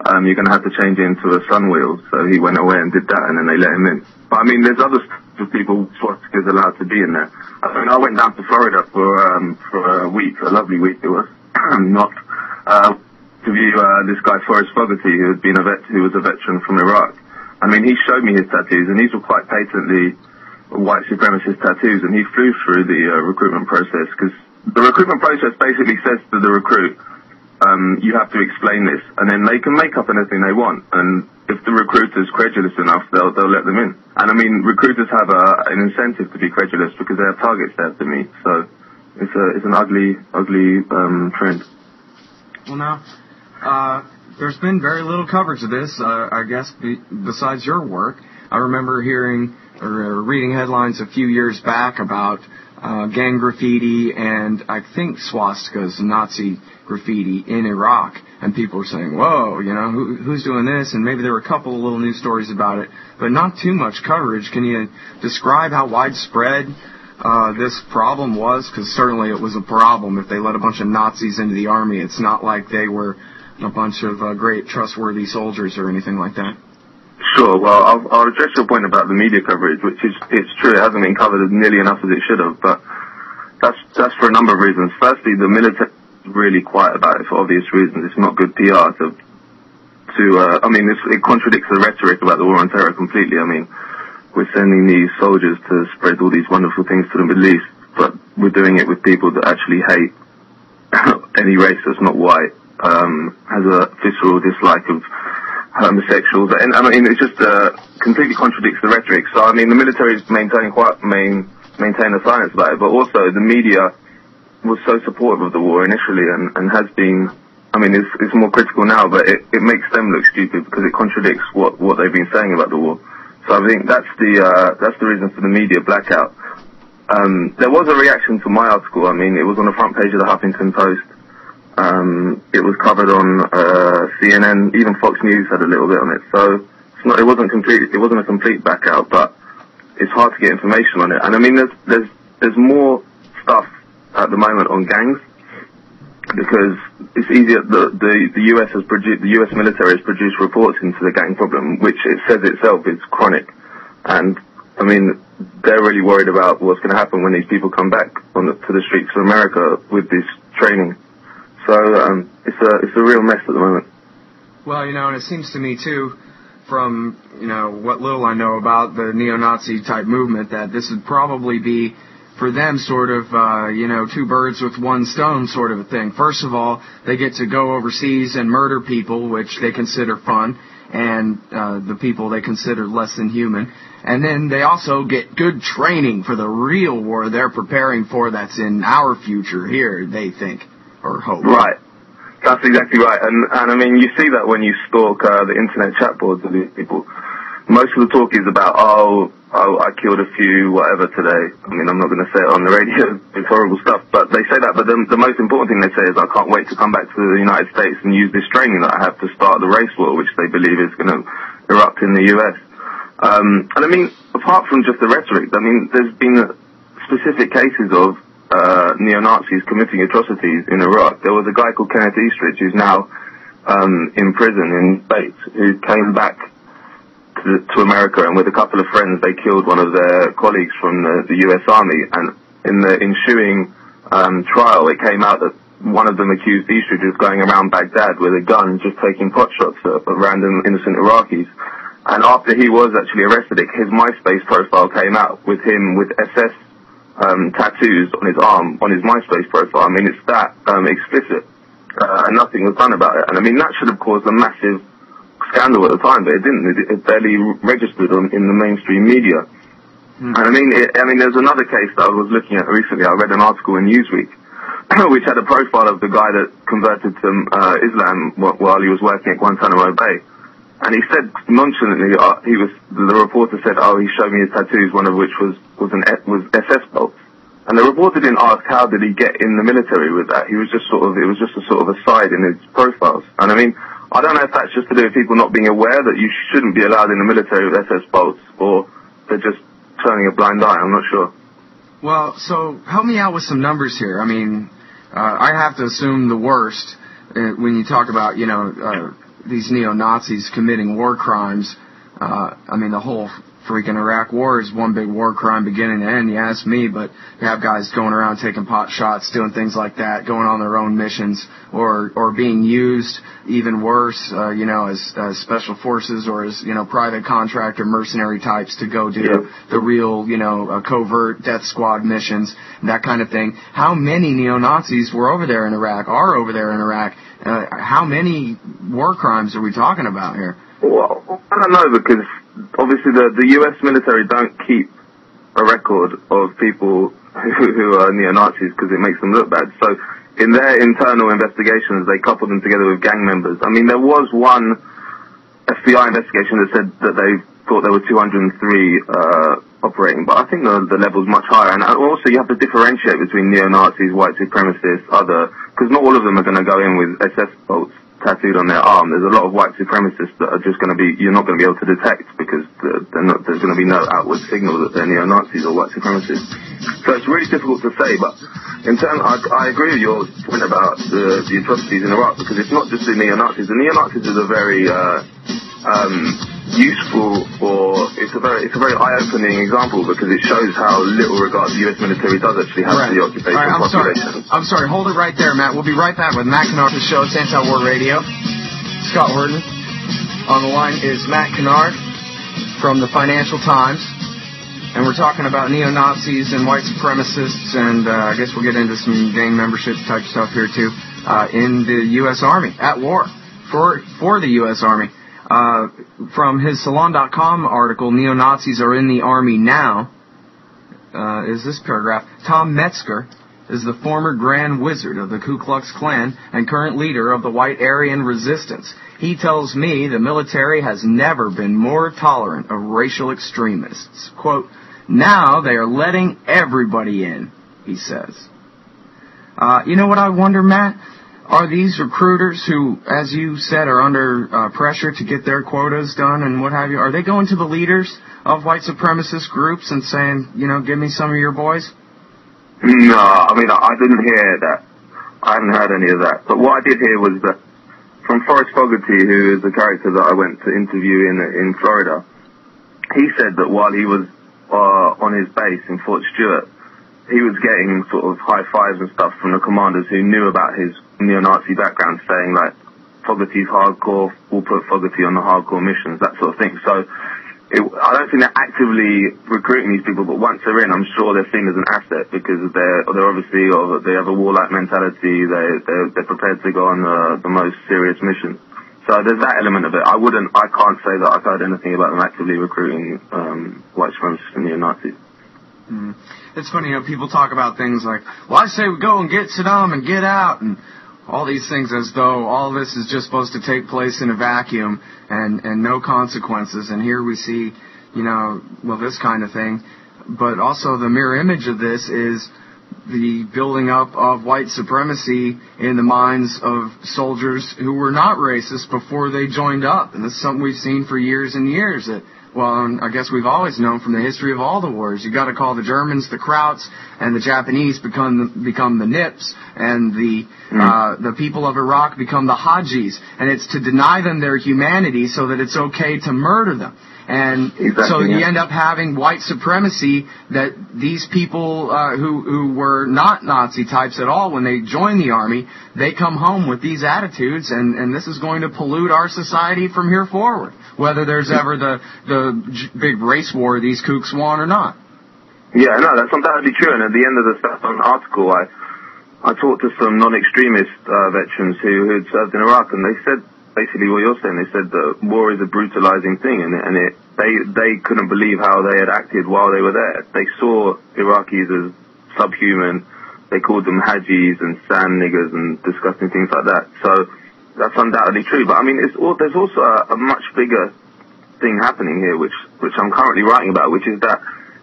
[SPEAKER 6] Um, you're going to have to change it into a sun wheel. So he went away and did that, and then they let him in. But I mean, there's other people swastikas allowed to be in there. I mean, I went down to Florida for um, for a week, a lovely week it was. not uh, to view uh, this guy Forrest Fogarty, who had been a vet, who was a veteran from Iraq. I mean, he showed me his tattoos, and these were quite patently white supremacist tattoos, and he flew through the uh, recruitment process because the recruitment process basically says to the recruit, um, you have to explain this, and then they can make up anything they want. And if the recruiter's credulous enough, they'll they'll let them in. And I mean, recruiters have a, an incentive to be credulous because they have targets they have to meet. So it's a it's an ugly ugly um, trend.
[SPEAKER 5] Well, now uh, there's been very little coverage of this, uh, I guess, be, besides your work. I remember hearing or reading headlines a few years back about uh, gang graffiti and I think swastikas, Nazi graffiti in Iraq, and people were saying, "Whoa, you know, who, who's doing this?" And maybe there were a couple of little news stories about it, but not too much coverage. Can you describe how widespread uh, this problem was? Because certainly it was a problem if they let a bunch of Nazis into the army. It's not like they were a bunch of uh, great, trustworthy soldiers or anything like that.
[SPEAKER 6] Sure. Well, I'll, I'll address your point about the media coverage, which is it's true. It hasn't been covered nearly enough as it should have, but that's that's for a number of reasons. Firstly, the military really quiet about it for obvious reasons. It's not good PR to to. Uh, I mean, it contradicts the rhetoric about the war on terror completely. I mean, we're sending these soldiers to spread all these wonderful things to the Middle East, but we're doing it with people that actually hate any race that's not white, um, has a visceral dislike of homosexuals, and I mean it just uh, completely contradicts the rhetoric. So I mean the military is maintaining quite main maintain a silence about it, but also the media was so supportive of the war initially and, and has been. I mean, it's, it's more critical now, but it, it makes them look stupid because it contradicts what, what they've been saying about the war. So I think that's the uh, that's the reason for the media blackout. Um, there was a reaction to my article. I mean, it was on the front page of the Huffington Post. Um, it was covered on uh, CNN. Even Fox News had a little bit on it. So not, it wasn't complete. It wasn't a complete blackout, but it's hard to get information on it. And I mean, there's there's there's more stuff at the moment on gangs because it's easier. The the the US has produced the US military has produced reports into the gang problem, which it says itself is chronic, and I mean they're really worried about what's going to happen when these people come back on the, to the streets of America with this training. So um, it's a it's a real mess at the moment.
[SPEAKER 5] Well, you know, and it seems to me too, from you know what little I know about the neo-Nazi type movement, that this would probably be for them sort of uh, you know two birds with one stone sort of a thing. First of all, they get to go overseas and murder people, which they consider fun, and uh, the people they consider less than human. And then they also get good training for the real war they're preparing for that's in our future here, they think, or hope.
[SPEAKER 6] Right. That's exactly right. And, and I mean, you see that when you stalk uh, the internet chat boards of these people. Most of the talk is about, oh, oh, I killed a few, whatever today. I mean, I'm not going to say it on the radio. It's horrible stuff. But they say that. But the, the most important thing they say is, I can't wait to come back to the United States and use this training that I have to start the race war, which they believe is going to erupt in the US. Um, and I mean, apart from just the rhetoric, I mean, there's been specific cases of uh, neo-Nazis committing atrocities in Iraq. There was a guy called Kenneth Eastridge who's now um, in prison in Bates who came back to, America and with a couple of friends they killed one of their colleagues from the, the U.S. Army and in the ensuing um, trial it came out that one of them accused Eastridge of going around Baghdad with a gun just taking pot shots at, at random innocent Iraqis. And after he was actually arrested, it, his MySpace profile came out with him with SS um, tattoos on his arm on his MySpace profile. I mean, it's that um, explicit, uh, and nothing was done about it. And I mean, that should have caused a massive scandal at the time, but it didn't. It, it barely registered on, in the mainstream media. Mm. And I mean, it, I mean, there's another case that I was looking at recently. I read an article in Newsweek. which had a profile of the guy that converted to uh, Islam while he was working at Guantanamo Bay. And he said nonchalantly, uh, he was the reporter said, "Oh, he showed me his tattoos, one of which was was an was SS bolts." And the reporter didn't ask how did he get in the military with that. He was just sort of it was just a sort of aside in his profiles. And I mean, I don't know if that's just to do with people not being aware that you shouldn't be allowed in the military with SS bolts, or they're just turning a blind eye. I'm not sure.
[SPEAKER 5] Well, so help me out with some numbers here. I mean, uh, I have to assume the worst uh, when you talk about you know. Uh, these neo Nazis committing war crimes. Uh, I mean, the whole freaking Iraq war is one big war crime beginning to end. You ask me, but you have guys going around taking pot shots, doing things like that, going on their own missions, or or being used even worse, uh, you know, as, as special forces or as you know private contractor mercenary types to go do
[SPEAKER 6] yeah.
[SPEAKER 5] the real you know uh, covert death squad missions, that kind of thing. How many neo Nazis were over there in Iraq? Are over there in Iraq? Uh, how many war crimes are we talking about here?
[SPEAKER 6] Well, I don't know because obviously the the U.S. military don't keep a record of people who, who are neo Nazis because it makes them look bad. So in their internal investigations, they coupled them together with gang members. I mean, there was one FBI investigation that said that they thought there were 203 uh, operating, but I think the, the level's much higher. And also, you have to differentiate between neo Nazis, white supremacists, other because not all of them are going to go in with SS bolts tattooed on their arm. There's a lot of white supremacists that are just going to be, you're not going to be able to detect because not, there's going to be no outward signal that they're neo-Nazis or white supremacists. So it's really difficult to say, but in terms, I, I agree with your point about the, the atrocities in Iraq because it's not just the neo-Nazis. The neo-Nazis is a very, uh, um, useful or it's a very it's a very eye-opening example because it shows how little regard the U.S. military does actually have right. to the occupation
[SPEAKER 5] right, I'm
[SPEAKER 6] population.
[SPEAKER 5] Sorry. I'm sorry. Hold it right there, Matt. We'll be right back with Matt Kennard's show. It's Anti-War Radio. Scott Horton. On the line is Matt Kennard from the Financial Times. And we're talking about neo-Nazis and white supremacists, and uh, I guess we'll get into some gang membership type stuff here too, uh, in the U.S. Army, at war, for, for the U.S. Army. Uh, from his Salon.com article, Neo Nazis are in the army now, uh, is this paragraph. Tom Metzger is the former Grand Wizard of the Ku Klux Klan and current leader of the White Aryan Resistance. He tells me the military has never been more tolerant of racial extremists. Quote, now they are letting everybody in, he says. Uh, you know what I wonder, Matt? Are these recruiters who, as you said, are under uh, pressure to get their quotas done and what have you, are they going to the leaders of white supremacist groups and saying, you know, give me some of your boys?
[SPEAKER 6] No, I mean, I, didn't hear that. I haven't heard any of that. But what I did hear was that from Forrest Fogarty, who is the character that I went to interview in in Florida, he said that while he was uh, on his base in Fort Stewart, he was getting sort of high fives and stuff from the commanders who knew about his neo-Nazi background, saying like, Fogarty's hardcore, we'll put Fogarty on the hardcore missions, that sort of thing. So it, I don't think they're actively recruiting these people, but once they're in, I'm sure they're seen as an asset because they're they're obviously or they have a warlike mentality. They they're, they're prepared to go on the, the most serious missions. So there's that element of it. I wouldn't, I can't say that I've heard anything about them actively recruiting um, white supremacists and neo-Nazis.
[SPEAKER 5] Mm. It's funny, know, people talk about things like, well, I say we go and get Saddam and get out, and all these things as though all this is just supposed to take place in a vacuum and, and no consequences. And here we see, you know, well, this kind of thing. But also the mirror image of this is the building up of white supremacy in the minds of soldiers who were not racist before they joined up. And this is something we've seen for years and years. That well, I guess we've always known from the history of all the wars. You got to call the Germans the Krauts, and the Japanese become the, become the Nips, and the mm. uh, the people of Iraq become the Hajis, and it's to deny them their humanity so that it's okay to murder them. And exactly, so you yeah. end up having white supremacy that these people uh, who who were not Nazi types at all when they join the army, they come home with these attitudes, and and this is going to pollute our society from here forward whether there's ever the the big race war these kooks want or not.
[SPEAKER 6] Yeah, no, that's undoubtedly true. And at the end of the article, I I talked to some non-extremist uh, veterans who had served in Iraq, and they said basically what you're saying. They said that war is a brutalizing thing, and, and it they they couldn't believe how they had acted while they were there. They saw Iraqis as subhuman. They called them hajis and sand niggers and disgusting things like that. So that's undoubtedly true. But I mean, all, there's also a, a, much bigger thing happening here, which which I'm currently writing about, which is that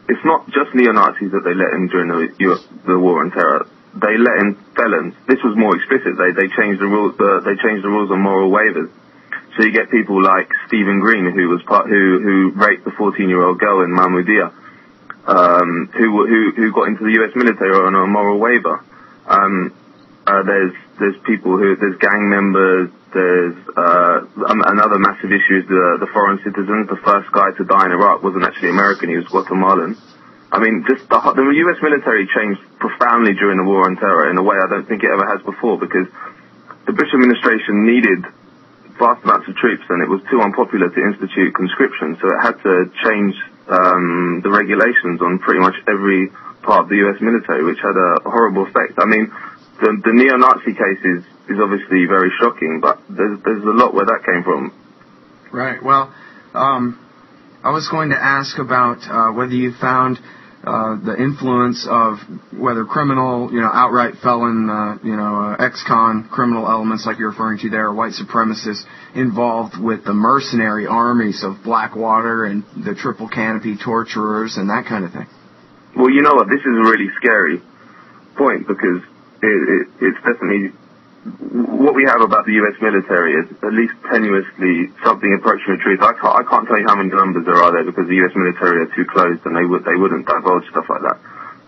[SPEAKER 6] it's not just neo Nazis that they let in during the the war on terror. They let in felons. This was more explicit. They they changed the rules. Uh, they changed the rules on moral waivers. So you get people like Stephen Green, who was part who who raped the 14 year old girl in Mahmoudiya, um, who who who got into the U.S. military on a moral waiver. Um, uh, there's there's people who there's gang members. There's uh, um, another massive issue is the the foreign citizens. The first guy to die in Iraq wasn't actually American; he was Guatemalan. I mean, just the, the U.S. military changed profoundly during the war on terror in a way I don't think it ever has before because the Bush administration needed vast amounts of troops and it was too unpopular to institute conscription, so it had to change um, the regulations on pretty much every part of the U.S. military, which had a horrible effect. I mean, the, the neo-Nazi case is, is obviously very shocking, but there's, there's a lot where that came from.
[SPEAKER 5] Right. Well, um, I was going to ask about uh, whether you found uh, the influence of whether criminal, you know, outright felon, uh, you know, uh, ex-con criminal elements like you're referring to there, white supremacists involved with the mercenary armies of Blackwater and the Triple Canopy torturers and that kind of thing.
[SPEAKER 6] Well, you know what? This is a really scary point because it, it, it's definitely what we have about the U.S. military is at least tenuously something approaching the truth. I can't, I can't tell you how many numbers there are there because the U.S. military are too closed and they would they wouldn't divulge stuff like that.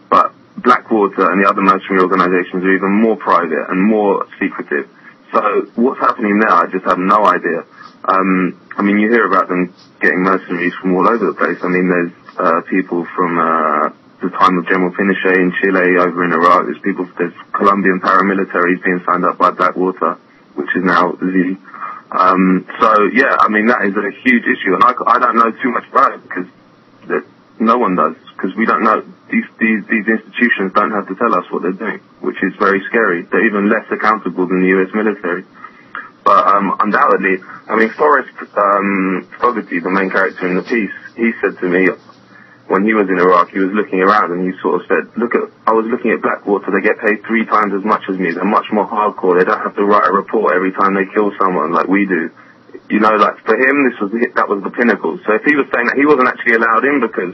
[SPEAKER 6] But Blackwater and the other mercenary organisations are even more private and more secretive. So what's happening now, I just have no idea. Um, I mean, you hear about them getting mercenaries from all over the place. I mean, there's uh, people from uh, the time of General Pinochet in Chile, over in Iraq. There's people, there's Colombian paramilitaries being signed up by Blackwater, which is now Xe. Um, so yeah, I mean that is a huge issue, and I, I don't know too much about it because that no one does because we don't know these these these institutions don't have to tell us what they're doing, which is very scary. They're even less accountable than the U.S. military. But um, undoubtedly, I mean Forrest um, Fogarty, the main character in the piece, he said to me, when he was in Iraq, he was looking around and he sort of said, look at, I was looking at Blackwater, they get paid three times as much as me, they're much more hardcore, they don't have to write a report every time they kill someone like we do. You know, like for him, this was, that was the pinnacle. So if he was saying that he wasn't actually allowed in because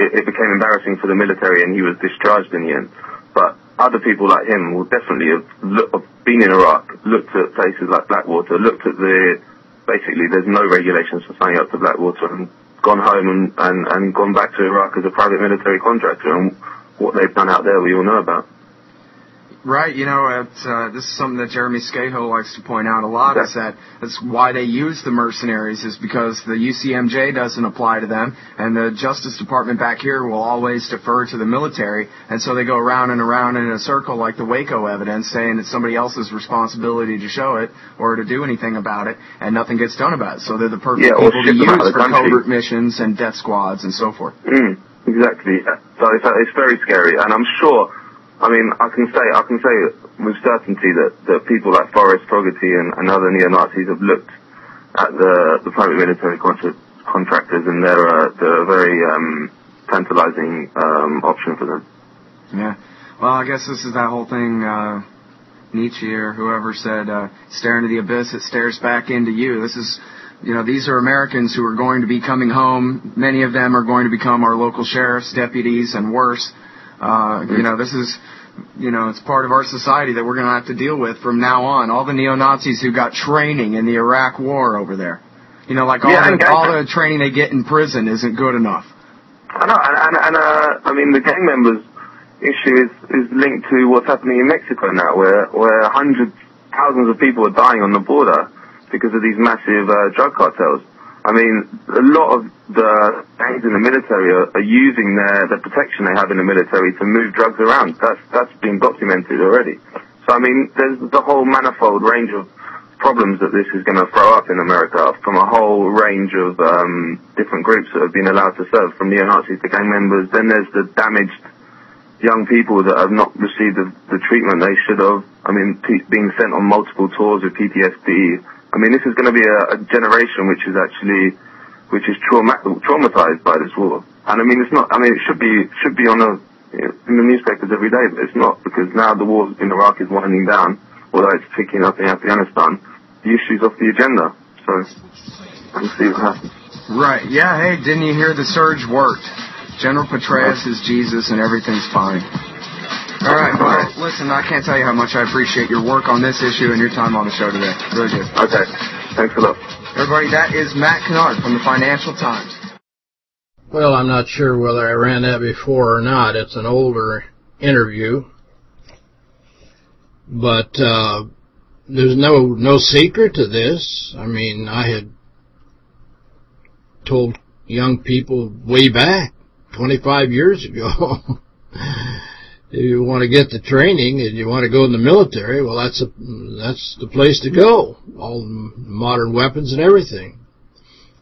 [SPEAKER 6] it, it became embarrassing for the military and he was discharged in the end. But other people like him will definitely have, look, have been in Iraq, looked at places like Blackwater, looked at the basically there's no regulations for signing up to Blackwater and gone home and, and, and gone back to Iraq as a private military contractor and what they've done out there we all know about.
[SPEAKER 5] Right, you know, it's, uh, this is something that Jeremy Scahill likes to point out a lot. Is that that's why they use the mercenaries is because the UCMJ doesn't apply to them, and the Justice Department back here will always defer to the military, and so they go around and around in a circle like the Waco evidence, saying it's somebody else's responsibility to show it or to do anything about it, and nothing gets done about it. So they're the perfect
[SPEAKER 6] Yeah,
[SPEAKER 5] people to
[SPEAKER 6] ship them out
[SPEAKER 5] use for covert missions and death squads and so forth.
[SPEAKER 6] Mm, exactly. So it's, it's very scary, and I'm sure. I mean, I can say I can say with certainty that, that people like Forrest Fogarty and, and other neo Nazis have looked at the the private military contra- contractors, and they're a, they're a very um, tantalizing um, option for them.
[SPEAKER 5] Yeah. Well, I guess this is that whole thing, uh, Nietzsche or whoever said, uh, stare into the abyss, it stares back into you. This is, you know, these are Americans who are going to be coming home. Many of them are going to become our local sheriffs, deputies, and worse. Uh, you know, this is, you know, it's part of our society that we're going to have to deal with from now on. All the neo-Nazis who got training in the Iraq war over there. You know, like all,
[SPEAKER 6] Yeah,
[SPEAKER 5] the,
[SPEAKER 6] and-
[SPEAKER 5] all the training they get in prison isn't good enough.
[SPEAKER 6] I know, and, and, and uh, I mean, the gang members issue is, is linked to what's happening in Mexico now, where, where hundreds, thousands of people are dying on the border because of these massive uh, drug cartels. I mean, a lot of the gangs in the military are, are using their, the protection they have in the military to move drugs around. That's, that's been documented already. So, I mean, there's the whole manifold range of problems that this is going to throw up in America from a whole range of um, different groups that have been allowed to serve, from neo-Nazis to gang members. Then there's the damaged young people that have not received the, the treatment they should have. I mean, pe- being sent on multiple tours with PTSD. I mean, this is going to be a, a generation which is actually, which is trauma- traumatized by this war. And I mean, it's not. I mean, it should be should be on the in the newspapers every day, but it's not because now the war in Iraq is winding down, although it's picking up in Afghanistan. The issue's off the agenda. So we'll see what happens.
[SPEAKER 5] Right. Yeah. Hey, didn't you hear the surge worked? General Petraeus is Jesus and everything's fine. All right. Well, listen, I can't tell you how much I appreciate your work on this issue and your time on the show today. Really do.
[SPEAKER 6] Okay. Thanks a lot.
[SPEAKER 5] Everybody, that is Matt Kennard from the Financial Times.
[SPEAKER 2] Well, I'm not sure whether I ran that before or not. It's an older interview. But uh, there's no no secret to this. I mean, I had told young people way back, 25 years ago, if you want to get the training and you want to go in the military, well, that's a that's the place to go. All modern weapons and everything.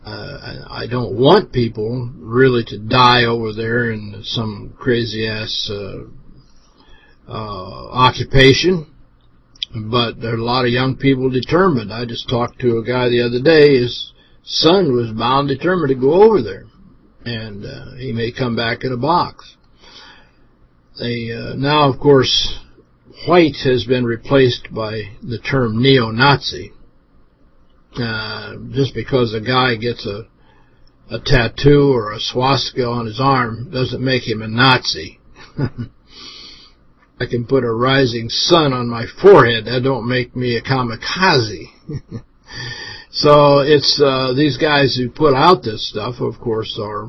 [SPEAKER 2] Uh, I don't want people really to die over there in some crazy ass uh, uh, occupation, but there are a lot of young people determined. I just talked to a guy the other day. His son was bound determined to go over there, and uh, he may come back in a box. They uh, now, of course, white has been replaced by the term neo-Nazi. Uh, just because a guy gets a a tattoo or a swastika on his arm doesn't make him a Nazi. I can put a rising sun on my forehead. That don't make me a kamikaze. so it's uh, these guys who put out this stuff, of course, are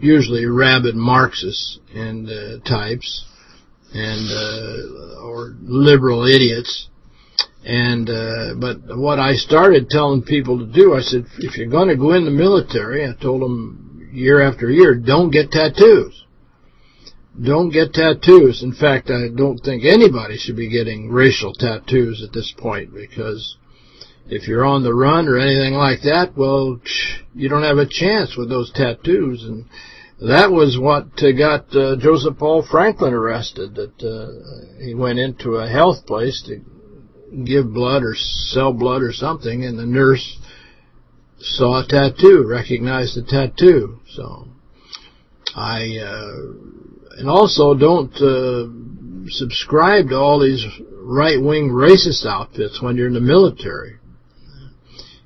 [SPEAKER 2] usually rabid Marxists and uh, types, and uh, or liberal idiots. And uh, but what I started telling people to do, I said, if you're going to go in the military, I told them year after year, don't get tattoos. Don't get tattoos. In fact, I don't think anybody should be getting racial tattoos at this point because if you're on the run or anything like that, well, you don't have a chance with those tattoos. And that was what uh, got uh, Joseph Paul Franklin arrested. That uh, he went into a health place to give blood or sell blood or something, and the nurse saw a tattoo, recognized the tattoo. So I, uh, and also don't uh, subscribe to all these right-wing racist outfits when you're in the military.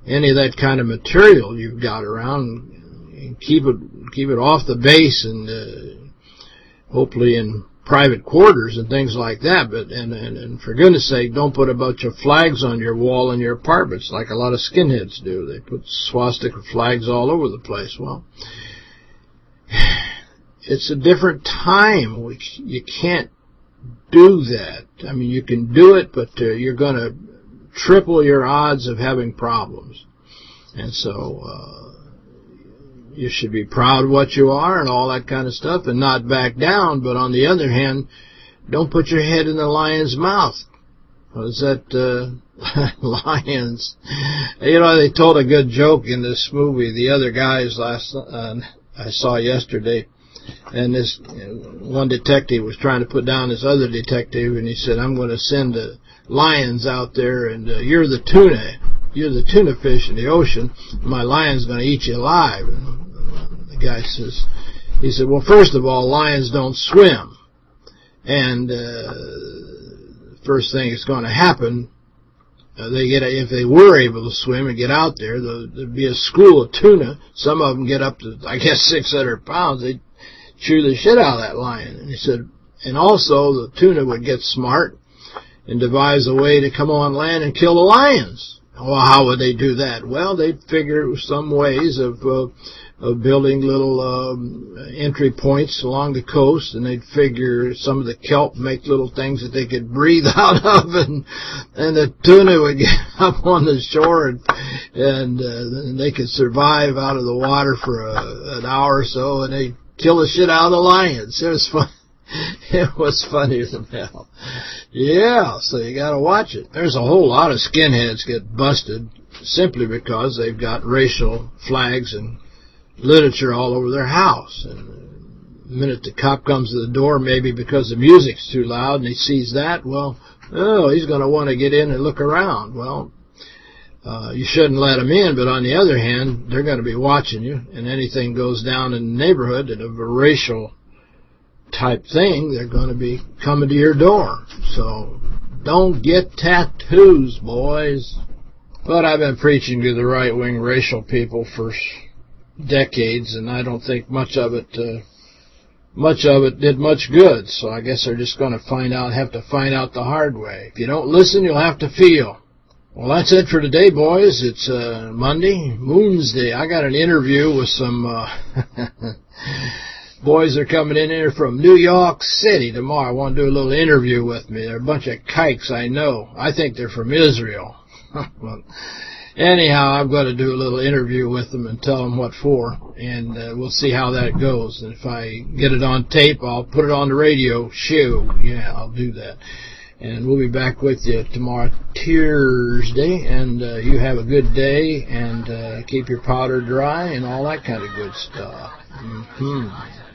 [SPEAKER 2] Any of that kind of material you've got around, keep it keep it off the base, and uh, hopefully in private quarters and things like that. But and, and and for goodness sake, don't put a bunch of flags on your wall in your apartments like a lot of skinheads do. They put swastika flags all over the place. Well, it's a different time. We, you can't do that. I mean, you can do it, but uh, you're going to triple your odds of having problems. And so uh, you should be proud of what you are and all that kind of stuff and not back down. But on the other hand, don't put your head in the lion's mouth. Was that uh, lions? You know, they told a good joke in this movie. The other guys last uh, I saw yesterday, and this one detective was trying to put down this other detective, and he said, "I'm going to send the lions out there, and uh, you're the tuna, you're the tuna fish in the ocean. My lion's going to eat you alive." And the guy says, he said, "Well, first of all, lions don't swim, and uh, first thing that's going to happen." Uh, they get if they were able to swim and get out there, there'd be a school of tuna. Some of them get up to, I guess, 600 pounds. They'd chew the shit out of that lion. And he said, and also the tuna would get smart and devise a way to come on land and kill the lions. Well, how would they do that? Well, they'd figure some ways of uh, of building little um, entry points along the coast, and they'd figure some of the kelp make little things that they could breathe out of, and and the tuna would get up on the shore, and and, uh, and they could survive out of the water for a, an hour or so, and they'd kill the shit out of the lions. It was fun. It was funny as hell. Yeah, so you got to watch it. There's a whole lot of skinheads get busted simply because they've got racial flags and literature all over their house. And the minute the cop comes to the door, maybe because the music's too loud and he sees that, well, oh, he's going to want to get in and look around. Well, uh, you shouldn't let them in, but on the other hand, they're going to be watching you, and anything goes down in the neighborhood that of a racial type thing, they're going to be coming to your door. So don't get tattoos, boys. But I've been preaching to the right-wing racial people for decades, and I don't think much of it uh, much of it did much good. So I guess they're just going to find out, have to find out the hard way. If you don't listen, you'll have to feel. Well, that's it for today, boys. It's uh, Monday, Moon's Day. I got an interview with some uh, boys are coming in here from New York City tomorrow. Want to do a little interview with me. They're a bunch of kikes I know. I think they're from Israel. well, anyhow, I'm going to do a little interview with them and tell them what for, and uh, we'll see how that goes. And if I get it on tape, I'll put it on the radio show. Yeah, I'll do that. And we'll be back with you tomorrow, Tuesday, and uh, you have a good day, and uh, keep your powder dry and all that kind of good stuff. Mm -hmm.